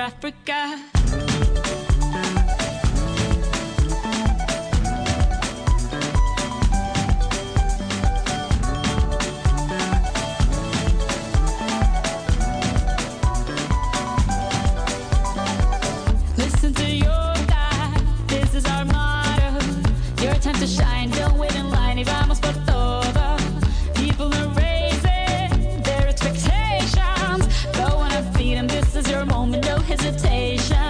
Africa. Listen to your Hey hey.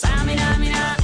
Tamina mina